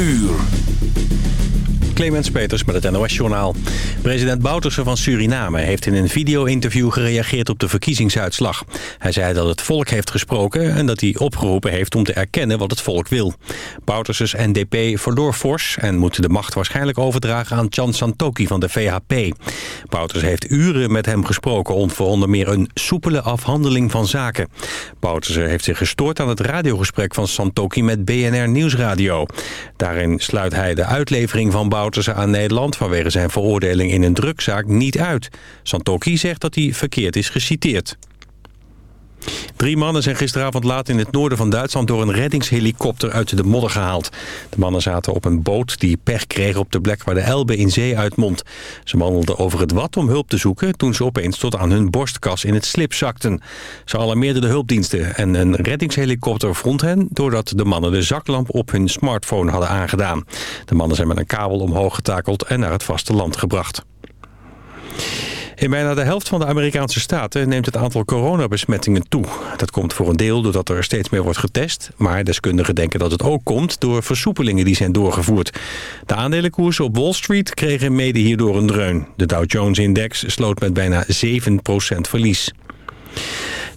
uur. Clemens Peters met het NOS-journaal. President Bouterse van Suriname heeft in een video-interview gereageerd op de verkiezingsuitslag. Hij zei dat het volk heeft gesproken en dat hij opgeroepen heeft om te erkennen wat het volk wil. Bouterses NDP verloor fors en moet de macht waarschijnlijk overdragen aan Chan Santoki van de VHP. Bouterse heeft uren met hem gesproken voor onder meer een soepele afhandeling van zaken. Bouterse heeft zich gestoord aan het radiogesprek van Santoki met BNR Nieuwsradio. Daarin sluit hij de uitlevering van Bouterse ze aan Nederland vanwege zijn veroordeling in een drugzaak niet uit. Santoki zegt dat hij verkeerd is geciteerd. Drie mannen zijn gisteravond laat in het noorden van Duitsland... door een reddingshelikopter uit de modder gehaald. De mannen zaten op een boot die pech kreeg op de plek waar de Elbe in zee uitmondt. Ze wandelden over het wat om hulp te zoeken... toen ze opeens tot aan hun borstkas in het slip zakten. Ze alarmeerden de hulpdiensten en een reddingshelikopter vond hen... doordat de mannen de zaklamp op hun smartphone hadden aangedaan. De mannen zijn met een kabel omhoog getakeld en naar het vasteland gebracht. In bijna de helft van de Amerikaanse staten neemt het aantal coronabesmettingen toe. Dat komt voor een deel doordat er steeds meer wordt getest. Maar deskundigen denken dat het ook komt door versoepelingen die zijn doorgevoerd. De aandelenkoersen op Wall Street kregen mede hierdoor een dreun. De Dow Jones-index sloot met bijna 7% verlies.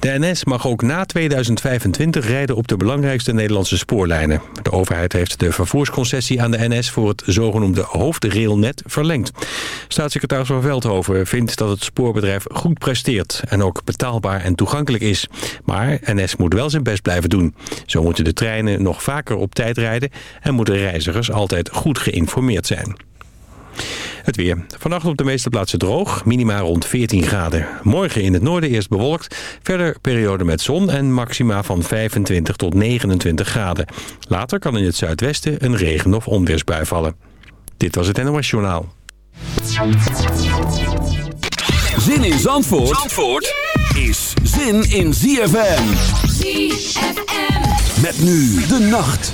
De NS mag ook na 2025 rijden op de belangrijkste Nederlandse spoorlijnen. De overheid heeft de vervoersconcessie aan de NS voor het zogenoemde hoofdrailnet verlengd. Staatssecretaris van Veldhoven vindt dat het spoorbedrijf goed presteert en ook betaalbaar en toegankelijk is. Maar NS moet wel zijn best blijven doen. Zo moeten de treinen nog vaker op tijd rijden en moeten reizigers altijd goed geïnformeerd zijn. Het weer. Vannacht op de meeste plaatsen droog, minima rond 14 graden. Morgen in het noorden eerst bewolkt, verder periode met zon en maxima van 25 tot 29 graden. Later kan in het zuidwesten een regen- of onweersbui vallen. Dit was het NOS Journaal. Zin in Zandvoort, Zandvoort is zin in ZFM. ZFM. Met nu de nacht.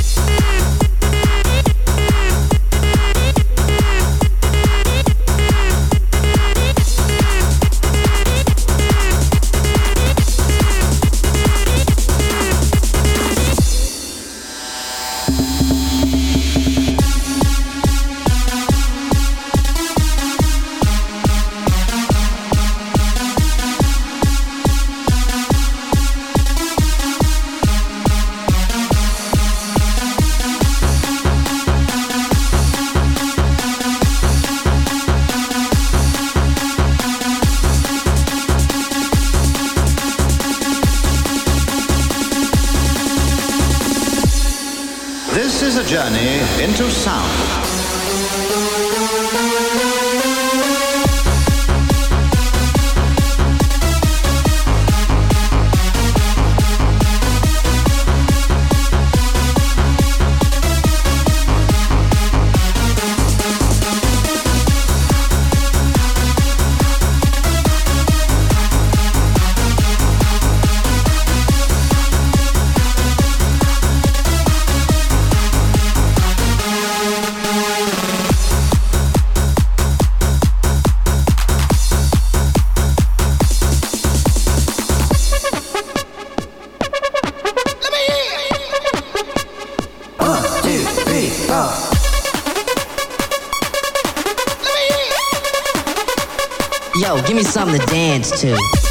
me something to dance to.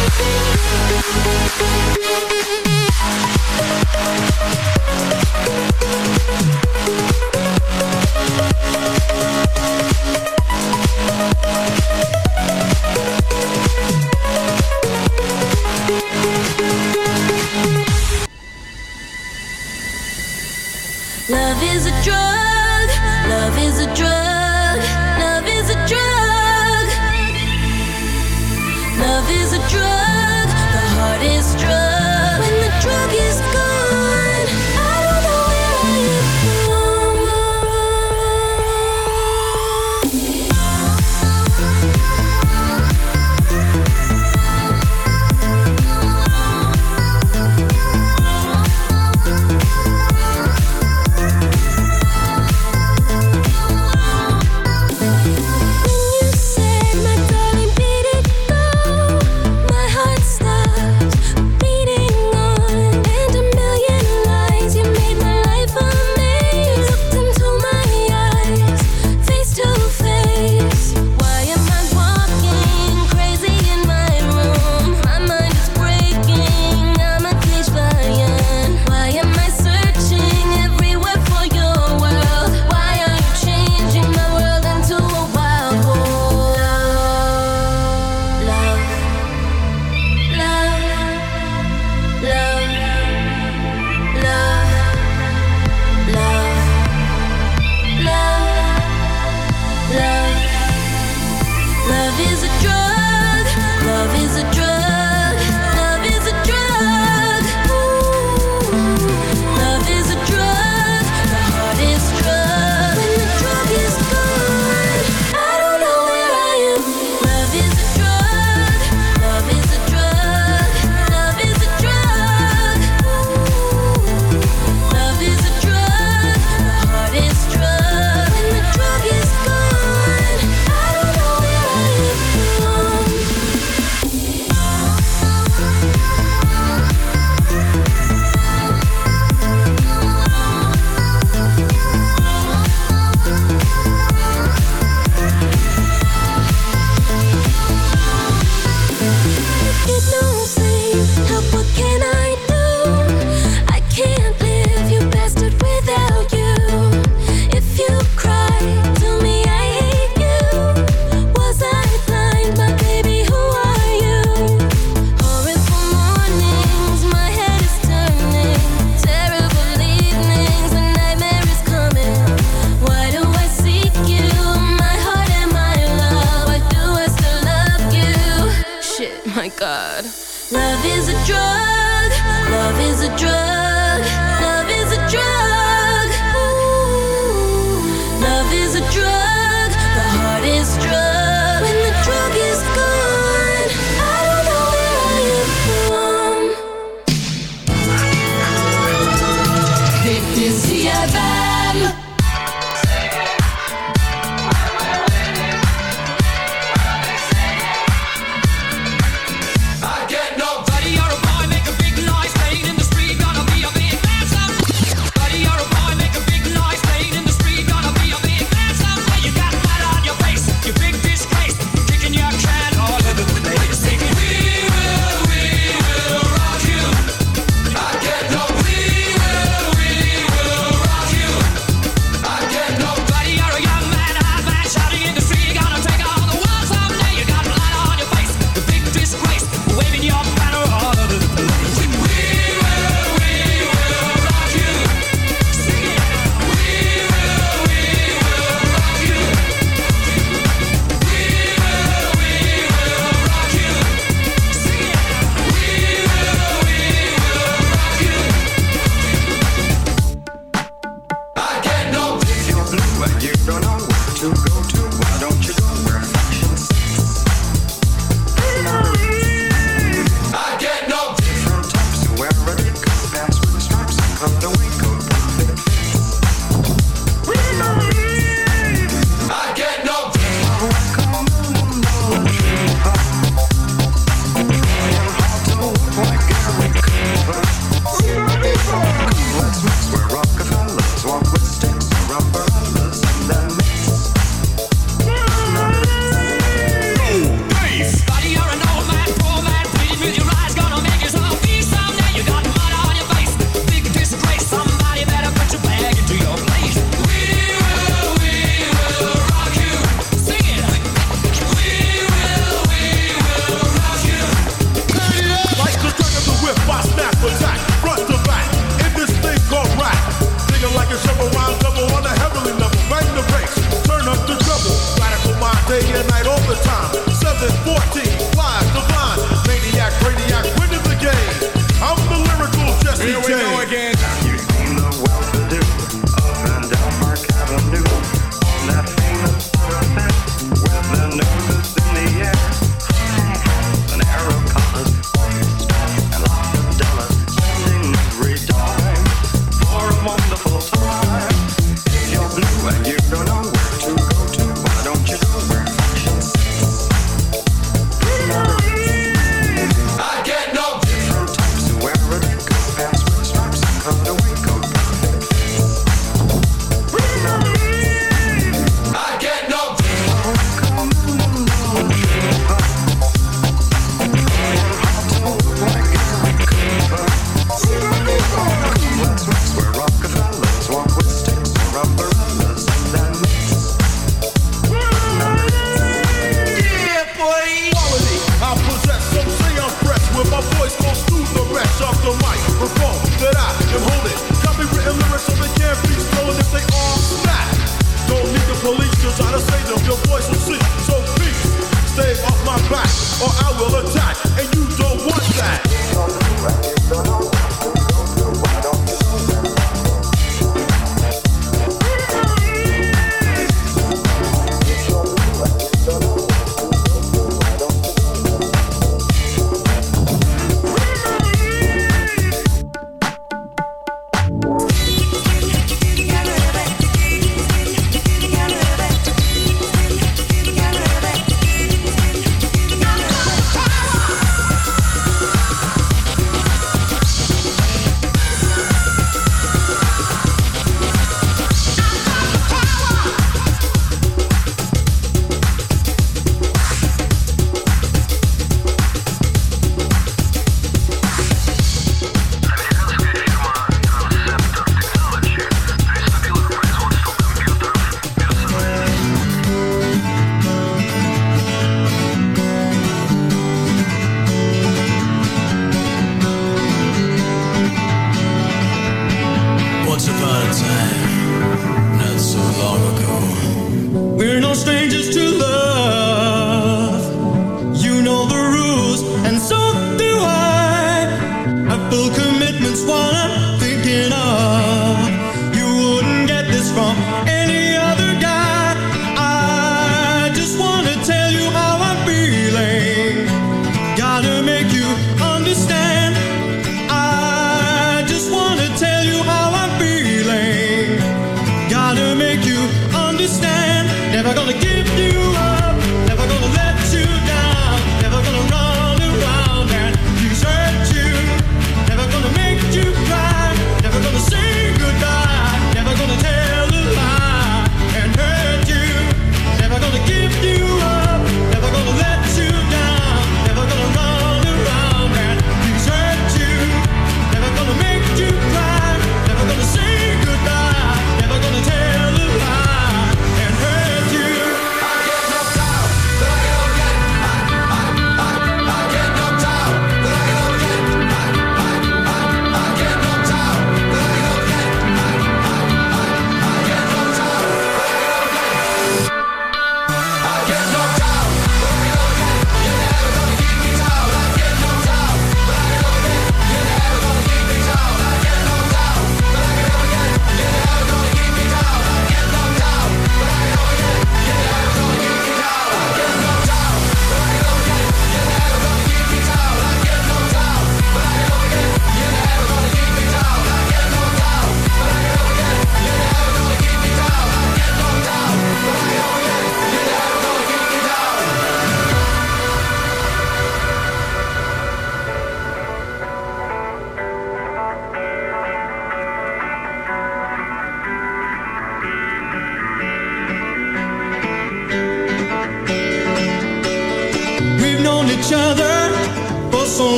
I'm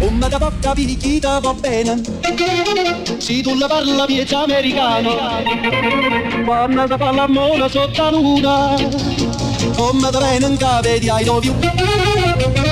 Una da porca picchita va bene, si tu la parla piezza americano, quando si parla mona sotto la luna, come da bene in cave di I love you.